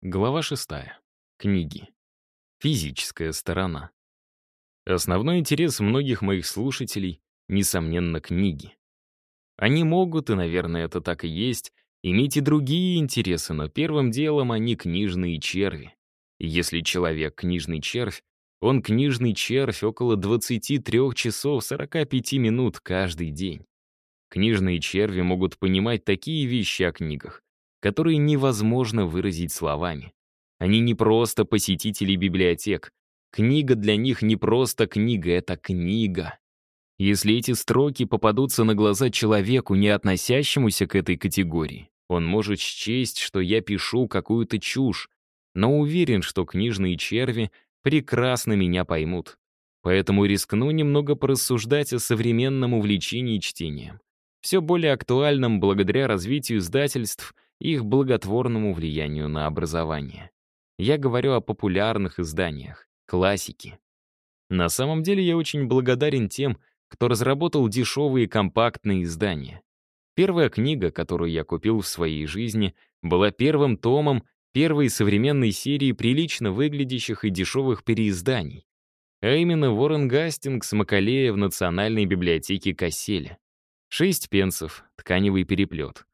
Глава 6. Книги. Физическая сторона. Основной интерес многих моих слушателей, несомненно, книги. Они могут, и, наверное, это так и есть, иметь и другие интересы, но первым делом они книжные черви. Если человек — книжный червь, он книжный червь около 23 часов 45 минут каждый день. Книжные черви могут понимать такие вещи о книгах, которые невозможно выразить словами. Они не просто посетители библиотек. Книга для них не просто книга, это книга. Если эти строки попадутся на глаза человеку, не относящемуся к этой категории, он может счесть, что я пишу какую-то чушь, но уверен, что книжные черви прекрасно меня поймут. Поэтому рискну немного порассуждать о современном увлечении чтением. Все более актуальном благодаря развитию издательств — их благотворному влиянию на образование. Я говорю о популярных изданиях, классике. На самом деле я очень благодарен тем, кто разработал дешевые компактные издания. Первая книга, которую я купил в своей жизни, была первым томом первой современной серии прилично выглядящих и дешевых переизданий, а именно Уоррен Гастингс Макалея в Национальной библиотеке Касселя. Шесть пенсов, тканевый переплет.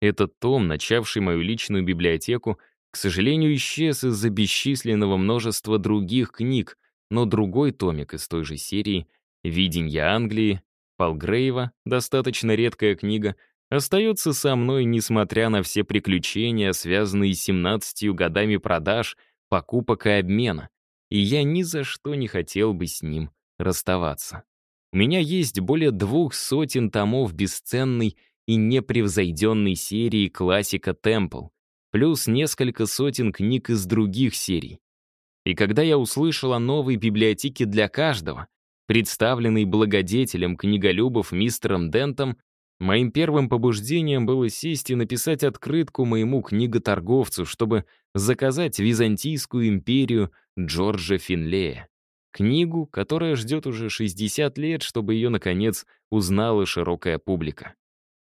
Этот том, начавший мою личную библиотеку, к сожалению, исчез из-за бесчисленного множества других книг, но другой томик из той же серии «Виденье Англии» Палгрейва, достаточно редкая книга, остается со мной, несмотря на все приключения, связанные с 17 годами продаж, покупок и обмена, и я ни за что не хотел бы с ним расставаться. У меня есть более двух сотен томов бесценной и непревзойденной серии классика Темпл, плюс несколько сотен книг из других серий. И когда я услышал о новой библиотеке для каждого, представленной благодетелем книголюбов мистером Дентом, моим первым побуждением было сесть и написать открытку моему книготорговцу, чтобы заказать Византийскую империю Джорджа Финлея. Книгу, которая ждет уже 60 лет, чтобы ее, наконец, узнала широкая публика.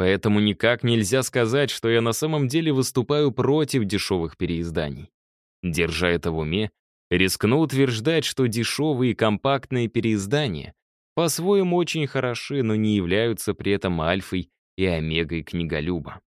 Поэтому никак нельзя сказать, что я на самом деле выступаю против дешевых переизданий. Держа это в уме, рискну утверждать, что дешевые и компактные переиздания по-своему очень хороши, но не являются при этом альфой и омегой книголюба.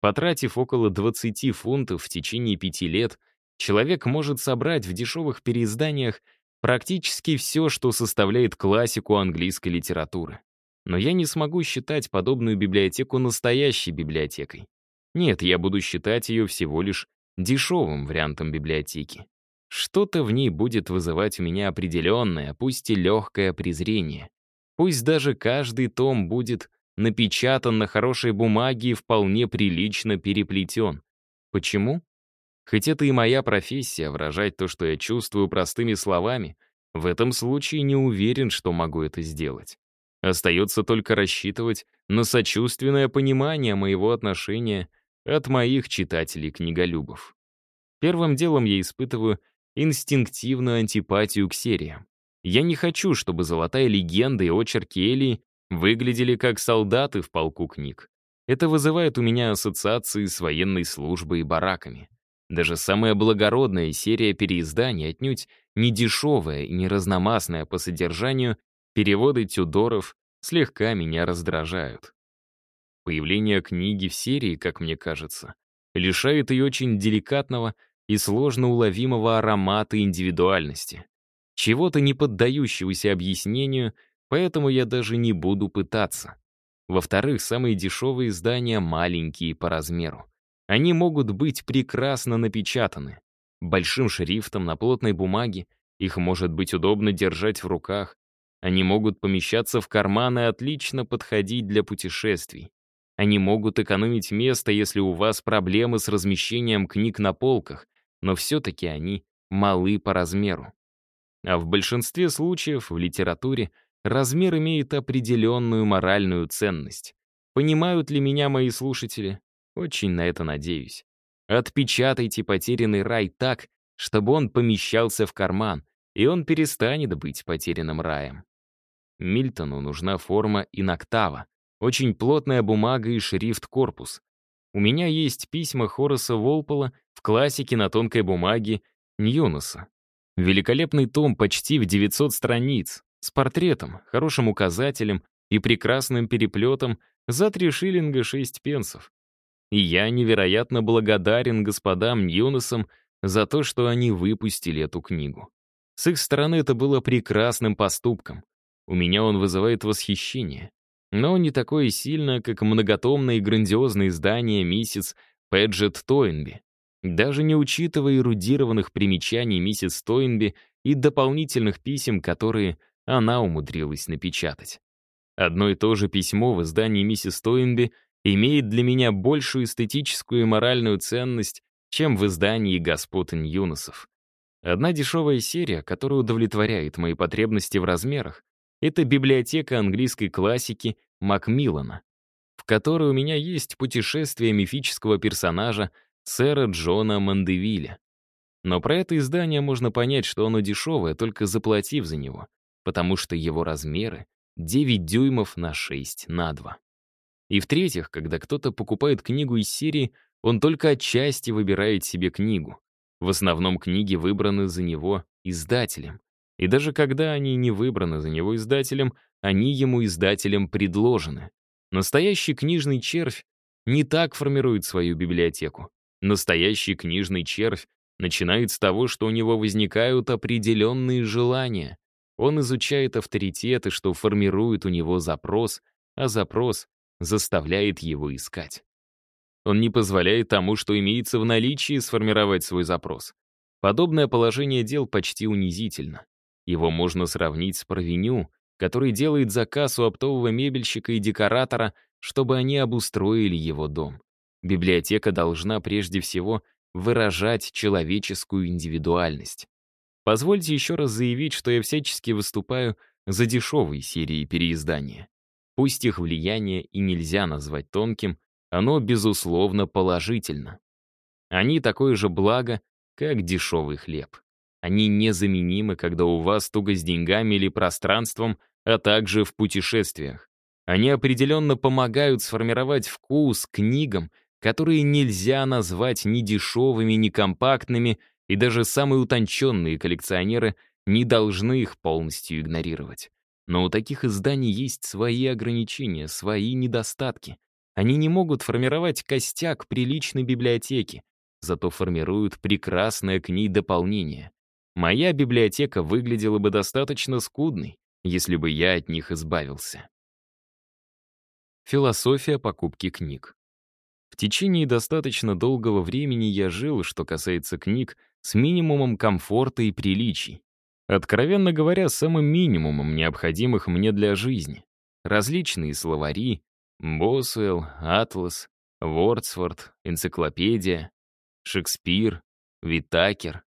Потратив около 20 фунтов в течение пяти лет, человек может собрать в дешевых переизданиях практически все, что составляет классику английской литературы. Но я не смогу считать подобную библиотеку настоящей библиотекой. Нет, я буду считать ее всего лишь дешевым вариантом библиотеки. Что-то в ней будет вызывать у меня определенное, пусть и легкое презрение. Пусть даже каждый том будет напечатан на хорошей бумаге и вполне прилично переплетен. Почему? Хоть это и моя профессия, выражать то, что я чувствую простыми словами, в этом случае не уверен, что могу это сделать. Остается только рассчитывать на сочувственное понимание моего отношения от моих читателей-книголюбов. Первым делом я испытываю инстинктивную антипатию к сериям. Я не хочу, чтобы «Золотая легенда» и «Очерки Элии» выглядели как солдаты в полку книг. Это вызывает у меня ассоциации с военной службой и бараками. Даже самая благородная серия переизданий отнюдь не дешевая и не разномастная по содержанию Переводы Тюдоров слегка меня раздражают. Появление книги в серии, как мне кажется, лишает ее очень деликатного и сложно уловимого аромата индивидуальности. Чего-то не поддающегося объяснению, поэтому я даже не буду пытаться. Во-вторых, самые дешевые издания маленькие по размеру. Они могут быть прекрасно напечатаны. Большим шрифтом на плотной бумаге их может быть удобно держать в руках, они могут помещаться в карманы и отлично подходить для путешествий. Они могут экономить место, если у вас проблемы с размещением книг на полках, но все-таки они малы по размеру. А в большинстве случаев в литературе размер имеет определенную моральную ценность. Понимают ли меня мои слушатели? Очень на это надеюсь. Отпечатайте потерянный рай так, чтобы он помещался в карман, и он перестанет быть потерянным раем. Мильтону нужна форма иноктава, очень плотная бумага и шрифт-корпус. у меня есть письма Хораса Волпола в классике на тонкой бумаге Ньюнуса. Великолепный том почти в 900 страниц, с портретом, хорошим указателем и прекрасным переплетом за три шиллинга шесть пенсов. И я невероятно благодарен господам Ньюносам за то, что они выпустили эту книгу. С их стороны это было прекрасным поступком. У меня он вызывает восхищение. Но не такое сильно, как многотомное и грандиозное издание «Миссис Пэджет Тойнби», даже не учитывая эрудированных примечаний миссис Тойнби и дополнительных писем, которые она умудрилась напечатать. Одно и то же письмо в издании миссис Тойнби имеет для меня большую эстетическую и моральную ценность, чем в издании господ Ньюносов. Одна дешевая серия, которая удовлетворяет мои потребности в размерах, это библиотека английской классики Макмиллана, в которой у меня есть путешествие мифического персонажа сэра Джона Мандевиля. Но про это издание можно понять, что оно дешевое, только заплатив за него, потому что его размеры 9 дюймов на 6 на 2. И в-третьих, когда кто-то покупает книгу из серии, он только отчасти выбирает себе книгу. В основном книги выбраны за него издателем. И даже когда они не выбраны за него издателем, они ему издателем предложены. Настоящий книжный червь не так формирует свою библиотеку. Настоящий книжный червь начинает с того, что у него возникают определенные желания. Он изучает авторитеты, что формирует у него запрос, а запрос заставляет его искать. Он не позволяет тому, что имеется в наличии, сформировать свой запрос. Подобное положение дел почти унизительно. Его можно сравнить с провиню, который делает заказ у оптового мебельщика и декоратора, чтобы они обустроили его дом. Библиотека должна прежде всего выражать человеческую индивидуальность. Позвольте еще раз заявить, что я всячески выступаю за дешевые серии переиздания. Пусть их влияние и нельзя назвать тонким, оно, безусловно, положительно. Они такое же благо, как дешевый хлеб. Они незаменимы, когда у вас туго с деньгами или пространством, а также в путешествиях. Они определенно помогают сформировать вкус к книгам, которые нельзя назвать ни дешевыми, ни компактными, и даже самые утонченные коллекционеры не должны их полностью игнорировать. Но у таких изданий есть свои ограничения, свои недостатки. Они не могут формировать костяк приличной библиотеки, зато формируют прекрасное к ней дополнение. Моя библиотека выглядела бы достаточно скудной, если бы я от них избавился. Философия покупки книг. В течение достаточно долгого времени я жил, что касается книг, с минимумом комфорта и приличий. Откровенно говоря, самым минимумом необходимых мне для жизни. Различные словари, Босуэлл, Атлас, Вордсворт, энциклопедия, Шекспир, Витакер,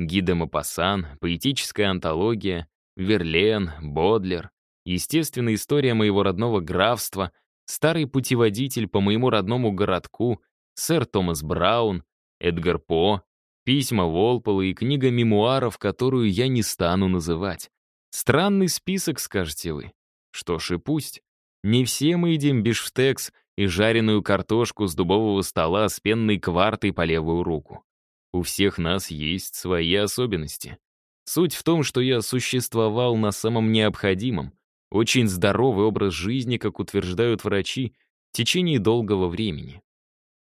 Гиде Мапасан, поэтическая антология, Верлен, Бодлер, естественная история моего родного графства, старый путеводитель по моему родному городку, сэр Томас Браун, Эдгар По, письма Волпола и книга мемуаров, которую я не стану называть. Странный список, скажете вы. Что ж и пусть. Не все мы едим бифштекс и жареную картошку с дубового стола с пенной квартой по левую руку. У всех нас есть свои особенности. Суть в том, что я существовал на самом необходимом, очень здоровый образ жизни, как утверждают врачи, в течение долгого времени.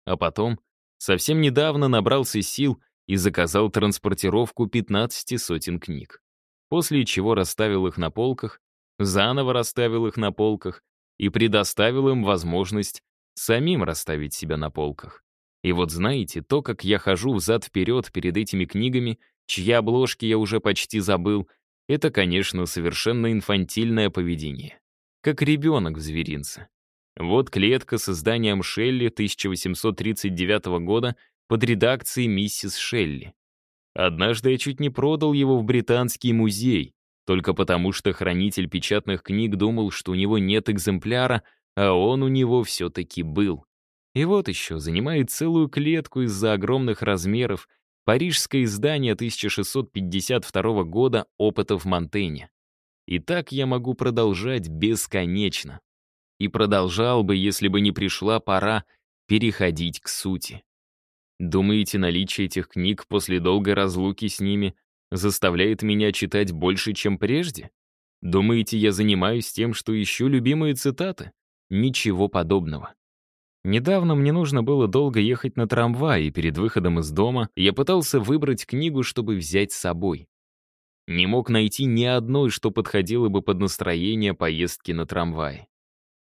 А потом, совсем недавно набрался сил и заказал транспортировку 15 сотен книг. После чего расставил их на полках, заново расставил их на полках и предоставил им возможность самим расставить себя на полках. И вот знаете, то, как я хожу взад-вперед перед этими книгами, чьи обложки я уже почти забыл, это, конечно, совершенно инфантильное поведение. Как ребенок в зверинце. Вот клетка с изданием Шелли 1839 года под редакцией миссис Шелли. Однажды я чуть не продал его в Британский музей, только потому что хранитель печатных книг думал, что у него нет экземпляра, а он у него все-таки был. И вот еще занимает целую клетку из-за огромных размеров Парижское издание 1652 года «Опыта в Монтене». И так я могу продолжать бесконечно. И продолжал бы, если бы не пришла пора переходить к сути. Думаете, наличие этих книг после долгой разлуки с ними заставляет меня читать больше, чем прежде? Думаете, я занимаюсь тем, что ищу любимые цитаты? Ничего подобного. Недавно мне нужно было долго ехать на трамвае, и перед выходом из дома я пытался выбрать книгу, чтобы взять с собой. Не мог найти ни одной, что подходило бы под настроение поездки на трамвае.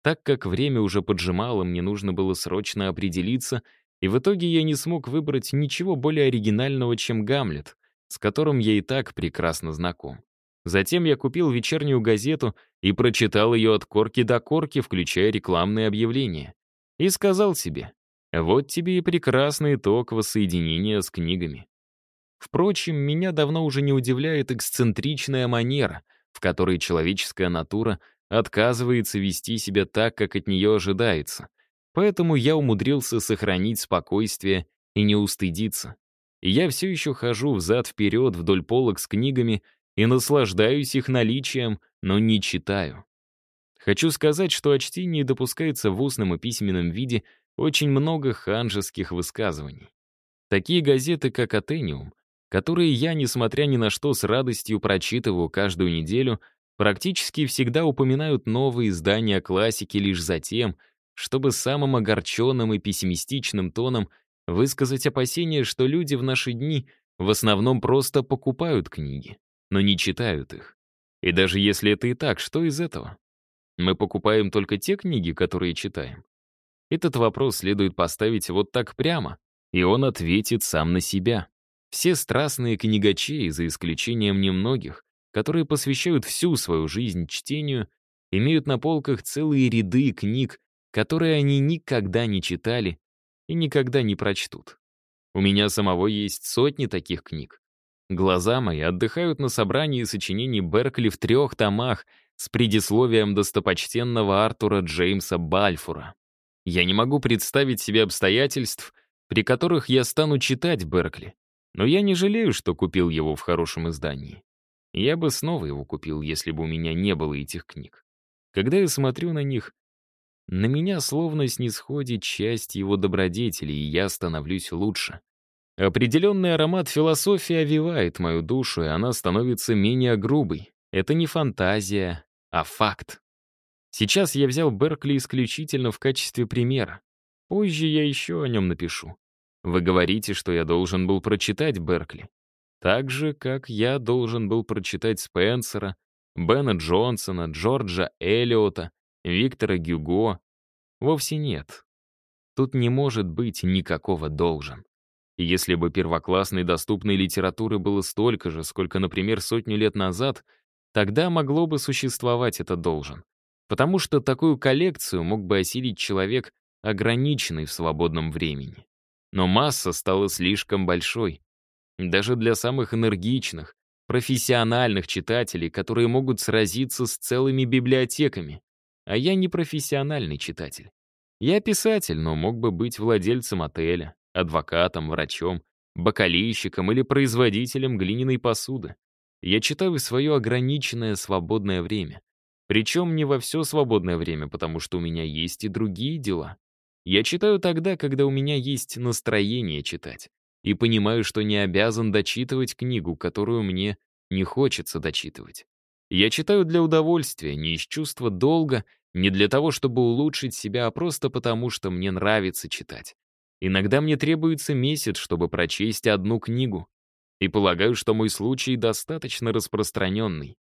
Так как время уже поджимало, мне нужно было срочно определиться, и в итоге я не смог выбрать ничего более оригинального, чем «Гамлет», с которым я и так прекрасно знаком. Затем я купил вечернюю газету и прочитал ее от корки до корки, включая рекламные объявления. И сказал себе, вот тебе и прекрасный итог воссоединения с книгами. Впрочем, меня давно уже не удивляет эксцентричная манера, в которой человеческая натура отказывается вести себя так, как от нее ожидается. Поэтому я умудрился сохранить спокойствие и не устыдиться. Я все еще хожу взад-вперед вдоль полок с книгами и наслаждаюсь их наличием, но не читаю. Хочу сказать, что о чтении допускается в устном и письменном виде очень много ханжеских высказываний. Такие газеты, как «Атениум», которые я, несмотря ни на что, с радостью прочитываю каждую неделю, практически всегда упоминают новые издания классики лишь за тем, чтобы самым огорченным и пессимистичным тоном высказать опасение, что люди в наши дни в основном просто покупают книги, но не читают их. И даже если это и так, что из этого? Мы покупаем только те книги, которые читаем. Этот вопрос следует поставить вот так прямо, и он ответит сам на себя. Все страстные книгачи, за исключением немногих, которые посвящают всю свою жизнь чтению, имеют на полках целые ряды книг, которые они никогда не читали и никогда не прочтут. У меня самого есть сотни таких книг. Глаза мои отдыхают на собрании сочинений Беркли в трех томах с предисловием достопочтенного Артура Джеймса Бальфура. Я не могу представить себе обстоятельств, при которых я стану читать Беркли, но я не жалею, что купил его в хорошем издании. Я бы снова его купил, если бы у меня не было этих книг. Когда я смотрю на них, на меня словно снисходит часть его добродетелей, и я становлюсь лучше. Определенный аромат философии овивает мою душу, и она становится менее грубой. Это не фантазия, а факт. Сейчас я взял Беркли исключительно в качестве примера. Позже я еще о нем напишу. Вы говорите, что я должен был прочитать Беркли. Так же, как я должен был прочитать Спенсера, Бена Джонсона, Джорджа Эллиота, Виктора Гюго. Вовсе нет. Тут не может быть никакого должен. если бы первоклассной доступной литературы было столько же, сколько, например, сотню лет назад — Тогда могло бы существовать это должен. Потому что такую коллекцию мог бы осилить человек, ограниченный в свободном времени. Но масса стала слишком большой. Даже для самых энергичных, профессиональных читателей, которые могут сразиться с целыми библиотеками. А я не профессиональный читатель. Я писатель, но мог бы быть владельцем отеля, адвокатом, врачом, бакалейщиком или производителем глиняной посуды. Я читаю свое ограниченное свободное время. Причем не во все свободное время, потому что у меня есть и другие дела. Я читаю тогда, когда у меня есть настроение читать. И понимаю, что не обязан дочитывать книгу, которую мне не хочется дочитывать. Я читаю для удовольствия, не из чувства долга, не для того, чтобы улучшить себя, а просто потому, что мне нравится читать. Иногда мне требуется месяц, чтобы прочесть одну книгу. И полагаю, что мой случай достаточно распространенный.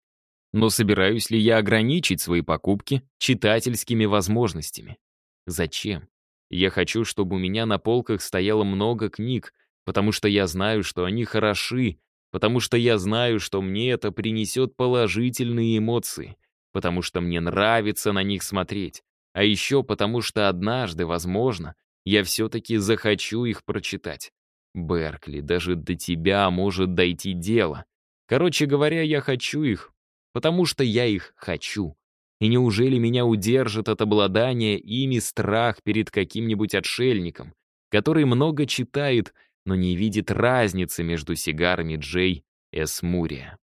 Но собираюсь ли я ограничить свои покупки читательскими возможностями? Зачем? Я хочу, чтобы у меня на полках стояло много книг, потому что я знаю, что они хороши, потому что я знаю, что мне это принесет положительные эмоции, потому что мне нравится на них смотреть, а еще потому что однажды, возможно, я все-таки захочу их прочитать. Беркли, даже до тебя может дойти дело. Короче говоря, я хочу их, потому что я их хочу. И неужели меня удержит от обладания ими страх перед каким-нибудь отшельником, который много читает, но не видит разницы между сигарами Джей С. Мурия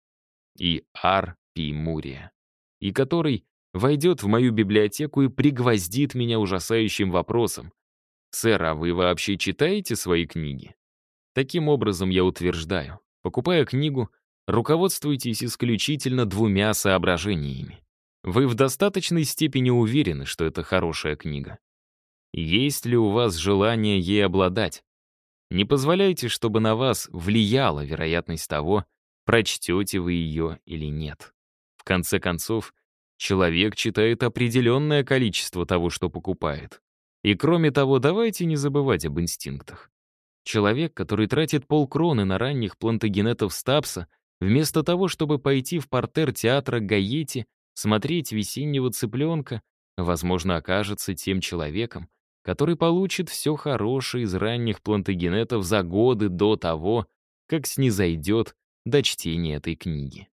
и Ар Пи Мурия, и который войдет в мою библиотеку и пригвоздит меня ужасающим вопросом. «Сэр, а вы вообще читаете свои книги?» Таким образом, я утверждаю, покупая книгу, руководствуйтесь исключительно двумя соображениями. Вы в достаточной степени уверены, что это хорошая книга. Есть ли у вас желание ей обладать? Не позволяйте, чтобы на вас влияла вероятность того, прочтете вы ее или нет. В конце концов, человек читает определенное количество того, что покупает. И кроме того, давайте не забывать об инстинктах. Человек, который тратит полкроны на ранних плантагенетов Стапса, вместо того, чтобы пойти в портер театра Гаети, смотреть «Весеннего цыпленка», возможно, окажется тем человеком, который получит все хорошее из ранних плантагенетов за годы до того, как снизойдет до чтения этой книги.